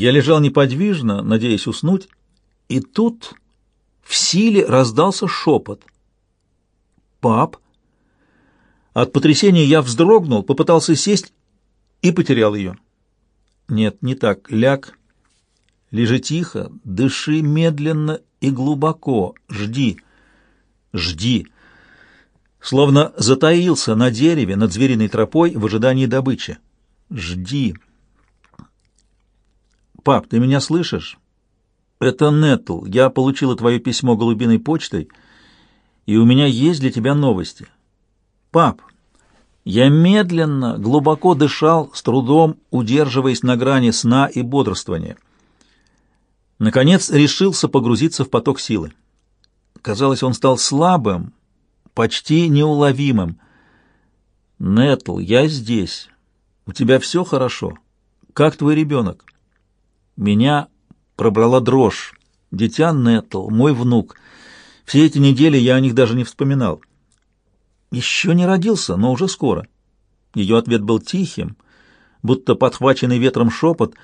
Я лежал неподвижно, надеясь уснуть, и тут в силе раздался шепот. «Пап!» От потрясения я вздрогнул, попытался сесть и потерял ее. Нет, не так. Ляг. Лежи тихо, дыши медленно и глубоко. Жди. Жди. Словно затаился на дереве над звериной тропой в ожидании добычи. Жди. Пап, ты меня слышишь? Это Нетл. Я получила твое письмо голубиной почтой, и у меня есть для тебя новости. Пап, я медленно, глубоко дышал, с трудом удерживаясь на грани сна и бодрствования. Наконец решился погрузиться в поток силы. Казалось, он стал слабым, почти неуловимым. «Нетл, я здесь. У тебя все хорошо? Как твой ребенок?» Меня пробрала дрожь. Дитя Нетл, мой внук. Все эти недели я о них даже не вспоминал. Еще не родился, но уже скоро. Ее ответ был тихим, будто подхваченный ветром шепот,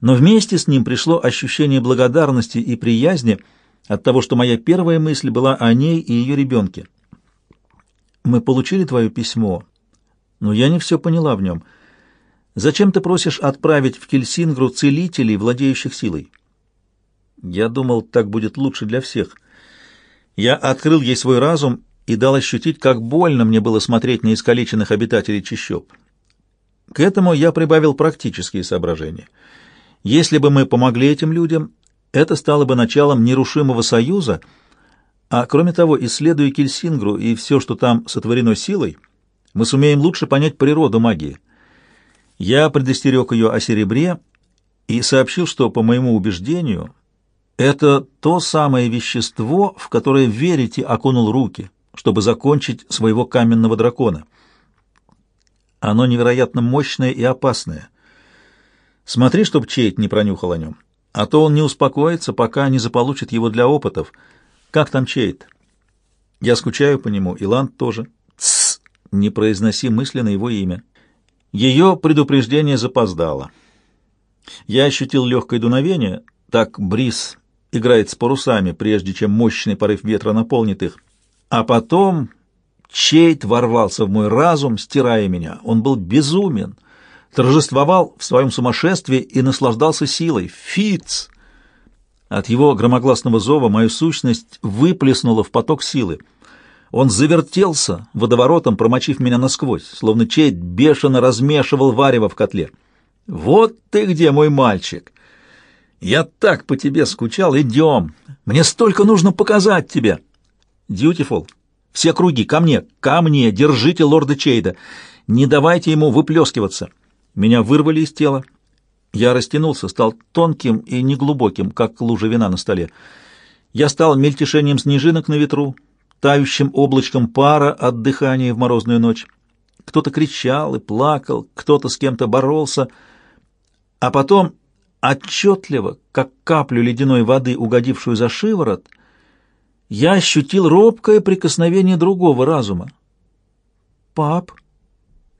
но вместе с ним пришло ощущение благодарности и приязни от того, что моя первая мысль была о ней и ее ребенке. «Мы получили твое письмо, но я не все поняла в нем. Зачем ты просишь отправить в Кельсингру целителей, владеющих силой?» Я думал, так будет лучше для всех. Я открыл ей свой разум и дал ощутить, как больно мне было смотреть на искалеченных обитателей чащоб. К этому я прибавил практические соображения. Если бы мы помогли этим людям, это стало бы началом нерушимого союза, а кроме того, исследуя Кельсингру и все, что там сотворено силой, мы сумеем лучше понять природу магии. Я предостерег ее о серебре и сообщил, что, по моему убеждению, это то самое вещество, в которое верите окунул руки чтобы закончить своего каменного дракона. Оно невероятно мощное и опасное. Смотри, чтоб Чейт не пронюхал о нем, а то он не успокоится, пока не заполучит его для опытов. Как там Чейт? Я скучаю по нему, и Ланд тоже. Тссс! Не произноси мысленно его имя. Ее предупреждение запоздало. Я ощутил легкое дуновение, так бриз играет с парусами, прежде чем мощный порыв ветра наполнит их. А потом Чейт ворвался в мой разум, стирая меня. Он был безумен, торжествовал в своем сумасшествии и наслаждался силой. Фиц! От его громогласного зова мою сущность выплеснула в поток силы. Он завертелся водоворотом, промочив меня насквозь, словно Чейт бешено размешивал варево в котле. «Вот ты где, мой мальчик! Я так по тебе скучал! Идем! Мне столько нужно показать тебе!» Дьютифул, все круги, ко мне, ко мне, держите лорда Чейда, не давайте ему выплескиваться. Меня вырвали из тела. Я растянулся, стал тонким и неглубоким, как лужа вина на столе. Я стал мельтешением снежинок на ветру, тающим облачком пара от дыхания в морозную ночь. Кто-то кричал и плакал, кто-то с кем-то боролся, а потом отчетливо, как каплю ледяной воды, угодившую за шиворот, — я ощутил робкое прикосновение другого разума. «Пап,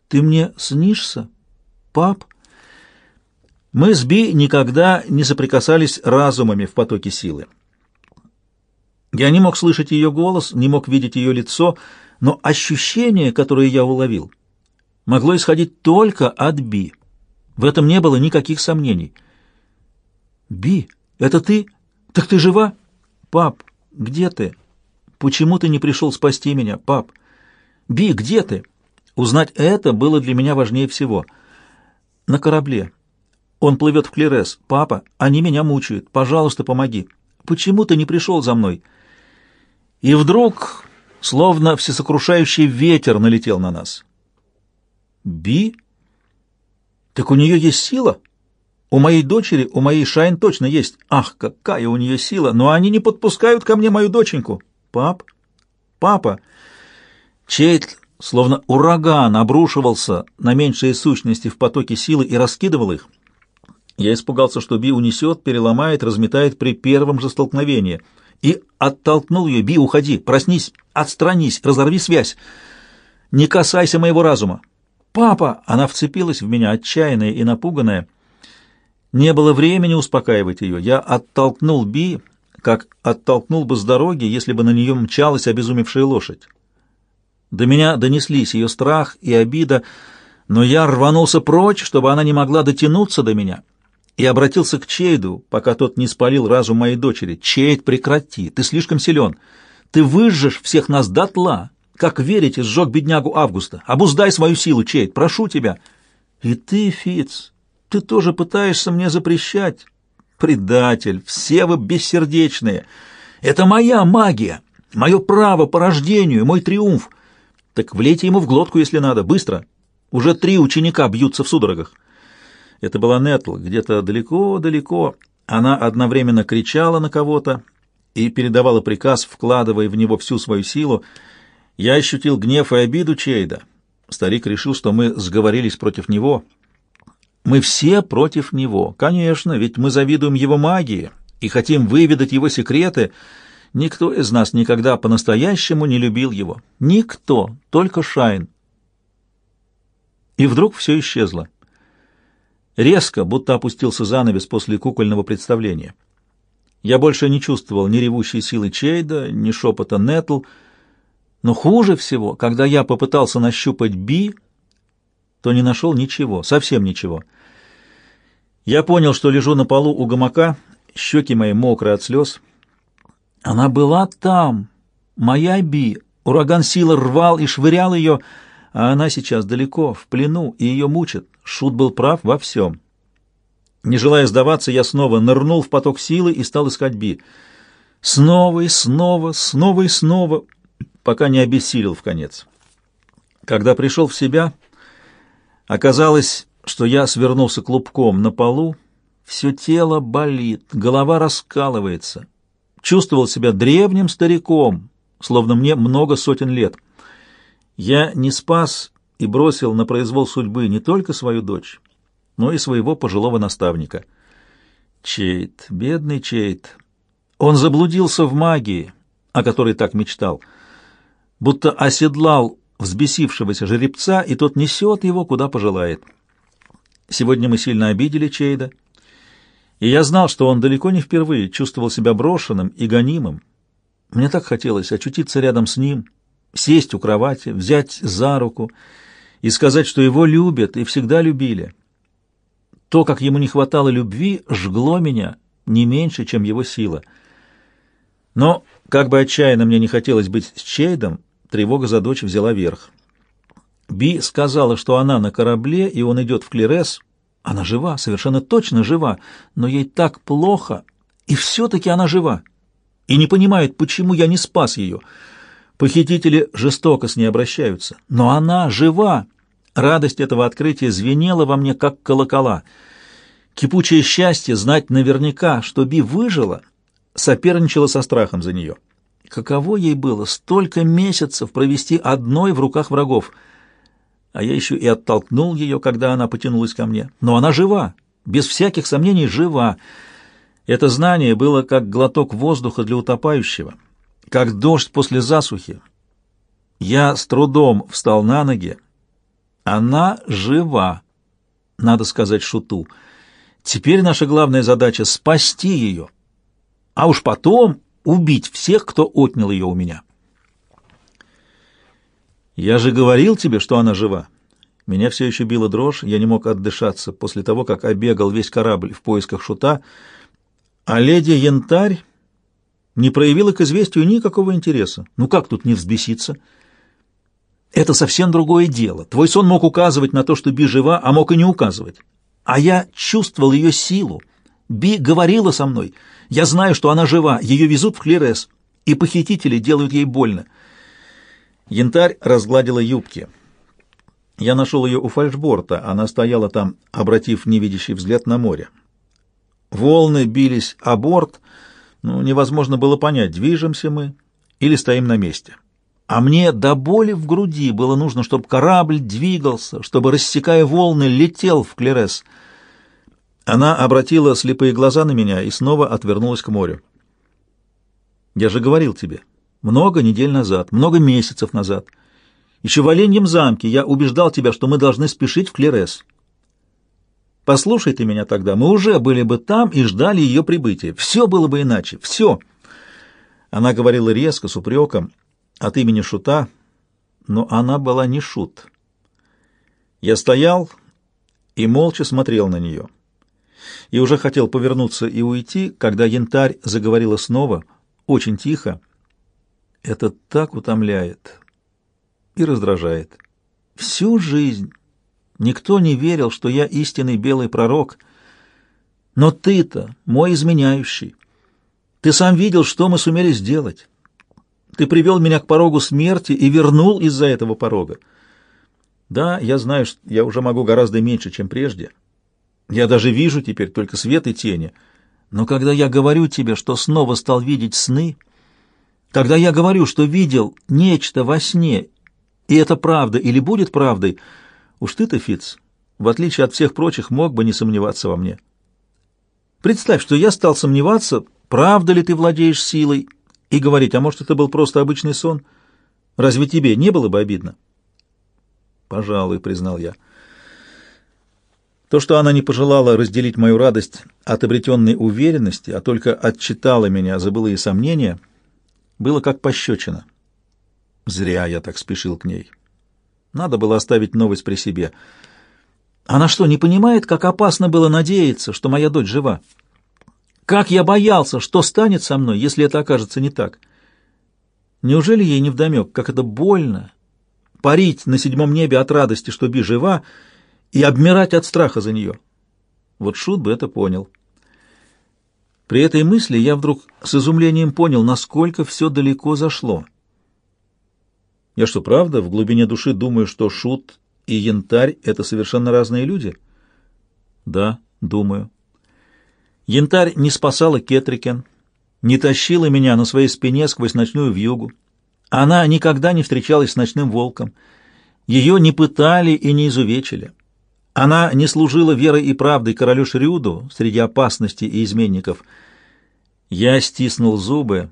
ты мне снишься? Пап?» Мы с Би никогда не соприкасались разумами в потоке силы. Я не мог слышать ее голос, не мог видеть ее лицо, но ощущение, которое я уловил, могло исходить только от Би. В этом не было никаких сомнений. «Би, это ты? Так ты жива?» «Пап, где ты? Почему ты не пришел спасти меня, пап? Би, где ты? Узнать это было для меня важнее всего. На корабле. Он плывет в Клерес. Папа, они меня мучают. Пожалуйста, помоги. Почему ты не пришел за мной? И вдруг, словно всесокрушающий ветер налетел на нас. Би? Так у нее есть сила? У моей дочери, у моей Шайн точно есть. Ах, какая у нее сила! Но они не подпускают ко мне мою доченьку. Пап? Папа? Чейт, словно ураган, обрушивался на меньшие сущности в потоке силы и раскидывал их. Я испугался, что Би унесет, переломает, разметает при первом же столкновении. И оттолкнул ее. Би, уходи, проснись, отстранись, разорви связь. Не касайся моего разума. Папа! Она вцепилась в меня, отчаянная и напуганная. Не было времени успокаивать ее. Я оттолкнул Би, как оттолкнул бы с дороги, если бы на нее мчалась обезумевшая лошадь. До меня донеслись ее страх и обида, но я рванулся прочь, чтобы она не могла дотянуться до меня, и обратился к Чейду, пока тот не спалил разум моей дочери. «Чейд, прекрати! Ты слишком силен! Ты выжжешь всех нас дотла! Как верите, сжег беднягу Августа! Обуздай свою силу, Чейд! Прошу тебя!» «И ты, Фиц, ты тоже пытаешься мне запрещать?» «Предатель! Все вы бессердечные! Это моя магия! Мое право по рождению, мой триумф!» Так влейте ему в глотку, если надо. Быстро. Уже три ученика бьются в судорогах. Это была Нетл. Где-то далеко-далеко она одновременно кричала на кого-то и передавала приказ, вкладывая в него всю свою силу. Я ощутил гнев и обиду Чейда. Старик решил, что мы сговорились против него. Мы все против него. Конечно, ведь мы завидуем его магии и хотим выведать его секреты — Никто из нас никогда по-настоящему не любил его. Никто, только Шайн. И вдруг все исчезло. Резко, будто опустился занавес после кукольного представления. Я больше не чувствовал ни ревущей силы Чейда, ни шепота Нетл, но хуже всего, когда я попытался нащупать Би, то не нашел ничего, совсем ничего. Я понял, что лежу на полу у гамака, щеки мои мокрые от слез — она была там, моя Би. Ураган силы рвал и швырял ее, а она сейчас далеко, в плену, и ее мучат. Шут был прав во всем. Не желая сдаваться, я снова нырнул в поток силы и стал искать Би. Снова и снова, снова и снова, пока не обессилел в конец. Когда пришел в себя, оказалось, что я свернулся клубком на полу, все тело болит, голова раскалывается чувствовал себя древним стариком, словно мне много сотен лет. Я не спас и бросил на произвол судьбы не только свою дочь, но и своего пожилого наставника. Чейт, бедный Чейт, он заблудился в магии, о которой так мечтал, будто оседлал взбесившегося жеребца, и тот несет его, куда пожелает. Сегодня мы сильно обидели Чейда, и я знал, что он далеко не впервые чувствовал себя брошенным и гонимым. Мне так хотелось очутиться рядом с ним, сесть у кровати, взять за руку и сказать, что его любят и всегда любили. То, как ему не хватало любви, жгло меня не меньше, чем его сила. Но, как бы отчаянно мне не хотелось быть с Чейдом, тревога за дочь взяла верх. Би сказала, что она на корабле, и он идет в Клерес — она жива, совершенно точно жива, но ей так плохо, и все-таки она жива. И не понимает, почему я не спас ее. Похитители жестоко с ней обращаются, но она жива. Радость этого открытия звенела во мне, как колокола. Кипучее счастье знать наверняка, что Би выжила, соперничала со страхом за нее. Каково ей было столько месяцев провести одной в руках врагов — а я еще и оттолкнул ее, когда она потянулась ко мне. Но она жива, без всяких сомнений жива. Это знание было как глоток воздуха для утопающего, как дождь после засухи. Я с трудом встал на ноги. Она жива, надо сказать Шуту. Теперь наша главная задача — спасти ее, а уж потом убить всех, кто отнял ее у меня». «Я же говорил тебе, что она жива!» Меня все еще била дрожь, я не мог отдышаться после того, как обегал весь корабль в поисках шута, а леди Янтарь не проявила к известию никакого интереса. Ну как тут не взбеситься? Это совсем другое дело. Твой сон мог указывать на то, что Би жива, а мог и не указывать. А я чувствовал ее силу. Би говорила со мной. Я знаю, что она жива, ее везут в Клерес, и похитители делают ей больно. Янтарь разгладила юбки. Я нашел ее у фальшборта. Она стояла там, обратив невидящий взгляд на море. Волны бились о борт. Ну, невозможно было понять, движемся мы или стоим на месте. А мне до боли в груди было нужно, чтобы корабль двигался, чтобы, рассекая волны, летел в Клерес. Она обратила слепые глаза на меня и снова отвернулась к морю. «Я же говорил тебе, много недель назад, много месяцев назад. Еще в Оленьем замке я убеждал тебя, что мы должны спешить в Клерес. Послушай ты меня тогда, мы уже были бы там и ждали ее прибытия. Все было бы иначе, все. Она говорила резко, с упреком, от имени Шута, но она была не Шут. Я стоял и молча смотрел на нее. И уже хотел повернуться и уйти, когда янтарь заговорила снова, очень тихо. Это так утомляет и раздражает. Всю жизнь никто не верил, что я истинный белый пророк. Но ты-то мой изменяющий. Ты сам видел, что мы сумели сделать. Ты привел меня к порогу смерти и вернул из-за этого порога. Да, я знаю, что я уже могу гораздо меньше, чем прежде. Я даже вижу теперь только свет и тени. Но когда я говорю тебе, что снова стал видеть сны, когда я говорю, что видел нечто во сне, и это правда или будет правдой, уж ты-то, Фиц, в отличие от всех прочих, мог бы не сомневаться во мне. Представь, что я стал сомневаться, правда ли ты владеешь силой, и говорить, а может, это был просто обычный сон? Разве тебе не было бы обидно? Пожалуй, признал я. То, что она не пожелала разделить мою радость от обретенной уверенности, а только отчитала меня за былые сомнения, было как пощечина. Зря я так спешил к ней. Надо было оставить новость при себе. Она что, не понимает, как опасно было надеяться, что моя дочь жива? Как я боялся, что станет со мной, если это окажется не так? Неужели ей не вдомек, как это больно парить на седьмом небе от радости, что Би жива, и обмирать от страха за нее? Вот Шут бы это понял. При этой мысли я вдруг с изумлением понял, насколько все далеко зашло. Я что, правда, в глубине души думаю, что Шут и Янтарь — это совершенно разные люди? Да, думаю. Янтарь не спасала Кетрикен, не тащила меня на своей спине сквозь ночную вьюгу. Она никогда не встречалась с ночным волком. Ее не пытали и не изувечили. Она не служила верой и правдой королю Шрюду среди опасностей и изменников. Я стиснул зубы.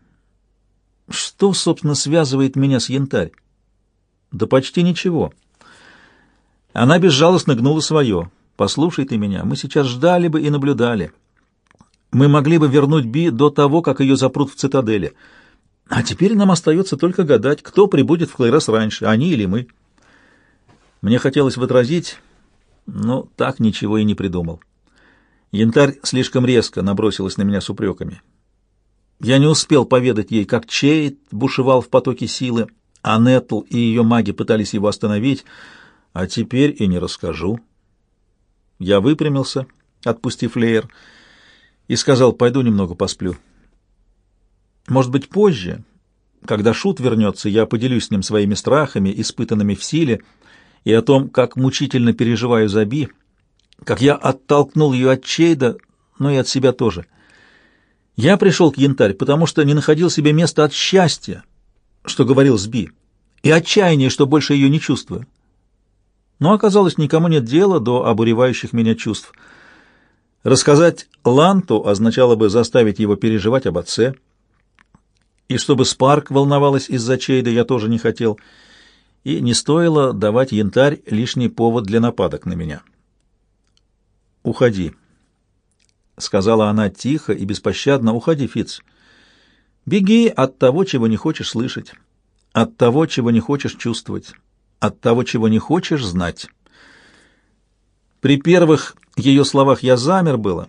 Что, собственно, связывает меня с янтарь? Да почти ничего. Она безжалостно гнула свое. «Послушай ты меня, мы сейчас ждали бы и наблюдали». Мы могли бы вернуть Би до того, как ее запрут в цитадели. А теперь нам остается только гадать, кто прибудет в Клейрос раньше, они или мы. Мне хотелось возразить, но так ничего и не придумал. Янтарь слишком резко набросилась на меня с упреками. Я не успел поведать ей, как Чейд бушевал в потоке силы, а Нетл и ее маги пытались его остановить, а теперь и не расскажу. Я выпрямился, отпустив Леер, — и сказал, пойду немного посплю. Может быть, позже, когда Шут вернется, я поделюсь с ним своими страхами, испытанными в силе, и о том, как мучительно переживаю за Би, как я оттолкнул ее от Чейда, но и от себя тоже. Я пришел к Янтарь, потому что не находил себе места от счастья, что говорил с Би, и отчаяния, что больше ее не чувствую. Но оказалось, никому нет дела до обуревающих меня чувств — Рассказать Ланту означало бы заставить его переживать об отце. И чтобы Спарк волновалась из-за Чейда, я тоже не хотел. И не стоило давать янтарь лишний повод для нападок на меня. «Уходи», — сказала она тихо и беспощадно. «Уходи, Фиц. Беги от того, чего не хочешь слышать, от того, чего не хочешь чувствовать, от того, чего не хочешь знать». При первых ее словах я замер было,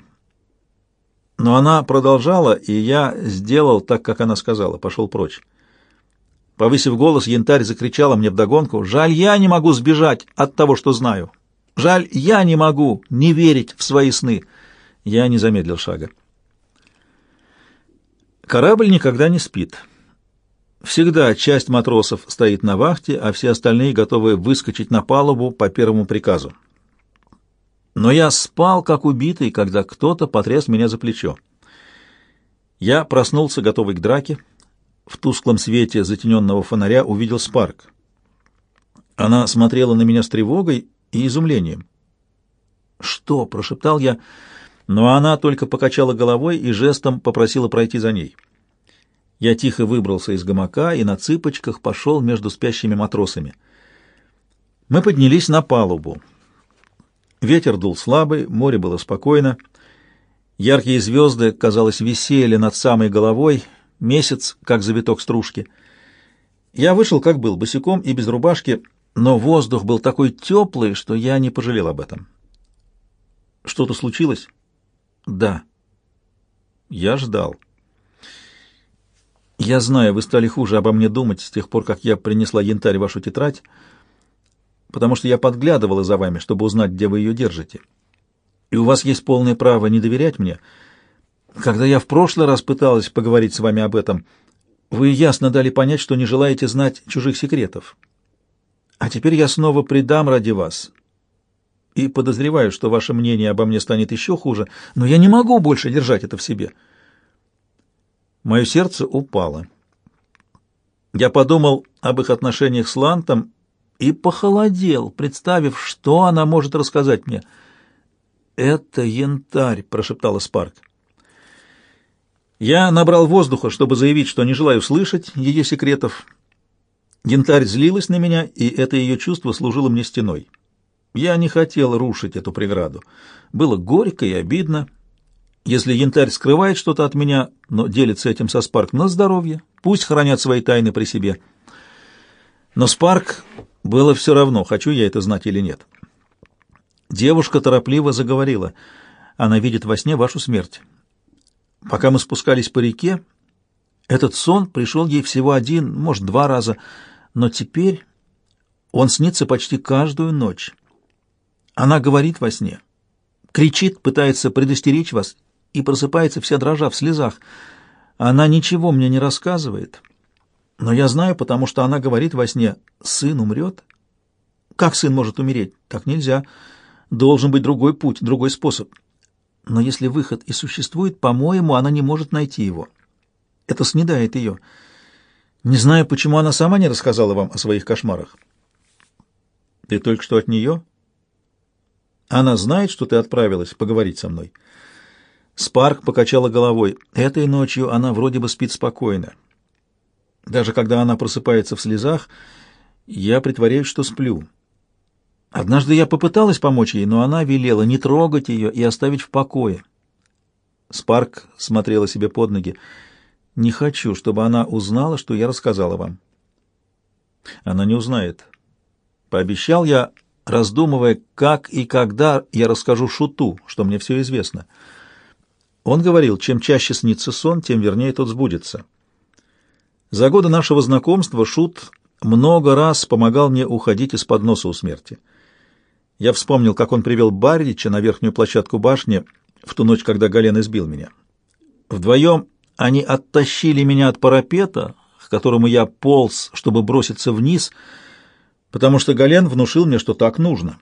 но она продолжала, и я сделал так, как она сказала, пошел прочь. Повысив голос, янтарь закричала мне вдогонку, «Жаль, я не могу сбежать от того, что знаю. Жаль, я не могу не верить в свои сны». Я не замедлил шага. Корабль никогда не спит. Всегда часть матросов стоит на вахте, а все остальные готовы выскочить на палубу по первому приказу но я спал, как убитый, когда кто-то потряс меня за плечо. Я проснулся, готовый к драке. В тусклом свете затененного фонаря увидел Спарк. Она смотрела на меня с тревогой и изумлением. «Что?» — прошептал я, но она только покачала головой и жестом попросила пройти за ней. Я тихо выбрался из гамака и на цыпочках пошел между спящими матросами. Мы поднялись на палубу. Ветер дул слабый, море было спокойно. Яркие звезды, казалось, висели над самой головой, месяц, как завиток стружки. Я вышел, как был, босиком и без рубашки, но воздух был такой теплый, что я не пожалел об этом. Что-то случилось? Да. Я ждал. Я знаю, вы стали хуже обо мне думать с тех пор, как я принесла янтарь в вашу тетрадь, потому что я подглядывала за вами, чтобы узнать, где вы ее держите. И у вас есть полное право не доверять мне. Когда я в прошлый раз пыталась поговорить с вами об этом, вы ясно дали понять, что не желаете знать чужих секретов. А теперь я снова предам ради вас. И подозреваю, что ваше мнение обо мне станет еще хуже, но я не могу больше держать это в себе. Мое сердце упало. Я подумал об их отношениях с Лантом и похолодел, представив, что она может рассказать мне. «Это янтарь», — прошептала Спарк. Я набрал воздуха, чтобы заявить, что не желаю слышать ее секретов. Янтарь злилась на меня, и это ее чувство служило мне стеной. Я не хотел рушить эту преграду. Было горько и обидно. Если янтарь скрывает что-то от меня, но делится этим со Спарк на здоровье, пусть хранят свои тайны при себе. Но Спарк было все равно, хочу я это знать или нет. Девушка торопливо заговорила. Она видит во сне вашу смерть. Пока мы спускались по реке, этот сон пришел ей всего один, может, два раза, но теперь он снится почти каждую ночь. Она говорит во сне, кричит, пытается предостеречь вас и просыпается вся дрожа в слезах. Она ничего мне не рассказывает, но я знаю, потому что она говорит во сне, сын умрет. Как сын может умереть? Так нельзя. Должен быть другой путь, другой способ. Но если выход и существует, по-моему, она не может найти его. Это снедает ее. Не знаю, почему она сама не рассказала вам о своих кошмарах. Ты только что от нее? Она знает, что ты отправилась поговорить со мной. Спарк покачала головой. Этой ночью она вроде бы спит спокойно. Даже когда она просыпается в слезах, я притворяюсь, что сплю. Однажды я попыталась помочь ей, но она велела не трогать ее и оставить в покое. Спарк смотрела себе под ноги. «Не хочу, чтобы она узнала, что я рассказала вам». «Она не узнает». Пообещал я, раздумывая, как и когда я расскажу Шуту, что мне все известно. Он говорил, чем чаще снится сон, тем вернее тот сбудется. За годы нашего знакомства Шут много раз помогал мне уходить из-под носа у смерти. Я вспомнил, как он привел Баррича на верхнюю площадку башни в ту ночь, когда Гален избил меня. Вдвоем они оттащили меня от парапета, к которому я полз, чтобы броситься вниз, потому что Гален внушил мне, что так нужно.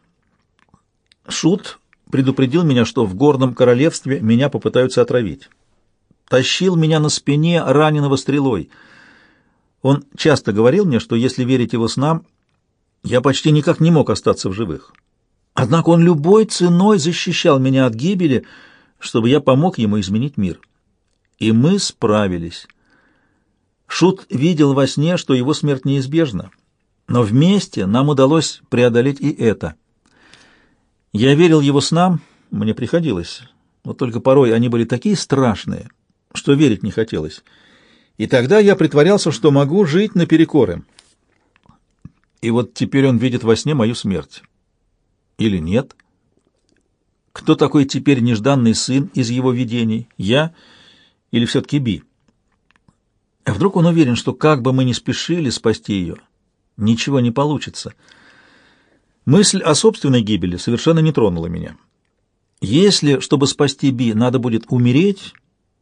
Шут предупредил меня, что в горном королевстве меня попытаются отравить. Тащил меня на спине раненого стрелой. Он часто говорил мне, что если верить его снам, я почти никак не мог остаться в живых. Однако он любой ценой защищал меня от гибели, чтобы я помог ему изменить мир. И мы справились. Шут видел во сне, что его смерть неизбежна, но вместе нам удалось преодолеть и это. Я верил его снам, мне приходилось, но только порой они были такие страшные, что верить не хотелось. И тогда я притворялся, что могу жить наперекор им. И вот теперь он видит во сне мою смерть или нет? Кто такой теперь нежданный сын из его видений? Я или все-таки Би? А вдруг он уверен, что как бы мы ни спешили спасти ее, ничего не получится? Мысль о собственной гибели совершенно не тронула меня. Если, чтобы спасти Би, надо будет умереть,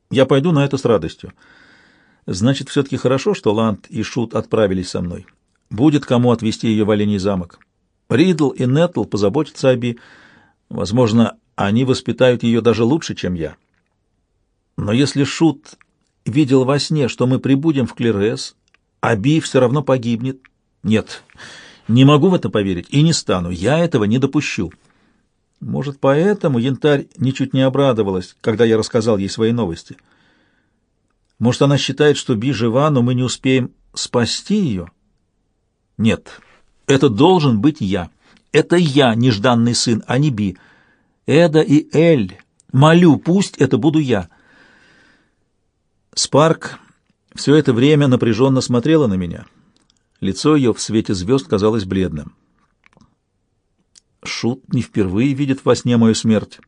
я пойду на это с радостью. Значит, все-таки хорошо, что Ланд и Шут отправились со мной. Будет кому отвезти ее в Оленей замок. Ридл и Нетл позаботятся о Би. Возможно, они воспитают ее даже лучше, чем я. Но если Шут видел во сне, что мы прибудем в Клерес, а Би все равно погибнет... Нет, не могу в это поверить и не стану. Я этого не допущу. Может, поэтому Янтарь ничуть не обрадовалась, когда я рассказал ей свои новости. Может, она считает, что Би жива, но мы не успеем спасти ее? Нет, это должен быть я. Это я, нежданный сын, а не Би. Эда и Эль. Молю, пусть это буду я. Спарк все это время напряженно смотрела на меня. Лицо ее в свете звезд казалось бледным. Шут не впервые видит во сне мою смерть.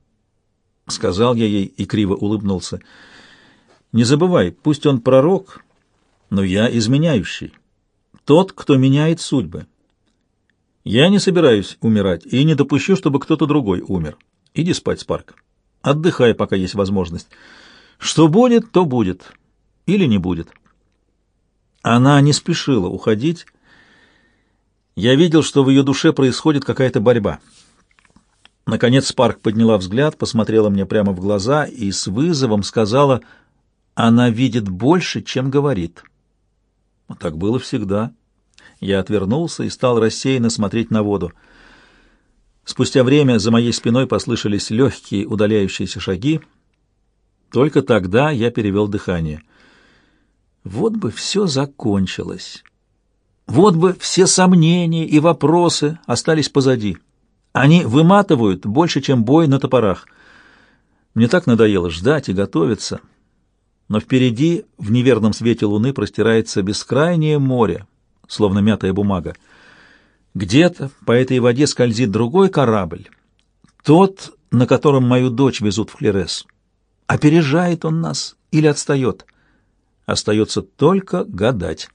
Сказал я ей и криво улыбнулся. Не забывай, пусть он пророк, но я изменяющий. Тот, кто меняет судьбы. Я не собираюсь умирать и не допущу, чтобы кто-то другой умер. Иди спать, Спарк. Отдыхай, пока есть возможность. Что будет, то будет. Или не будет. Она не спешила уходить. Я видел, что в ее душе происходит какая-то борьба. Наконец Спарк подняла взгляд, посмотрела мне прямо в глаза и с вызовом сказала, «Она видит больше, чем говорит». Так было всегда. Я отвернулся и стал рассеянно смотреть на воду. Спустя время за моей спиной послышались легкие удаляющиеся шаги. Только тогда я перевел дыхание. Вот бы все закончилось. Вот бы все сомнения и вопросы остались позади. Они выматывают больше, чем бой на топорах. Мне так надоело ждать и готовиться. Но впереди, в неверном свете луны, простирается бескрайнее море, словно мятая бумага. Где-то по этой воде скользит другой корабль, тот, на котором мою дочь везут в Клерес. Опережает он нас или отстает? Остается только гадать.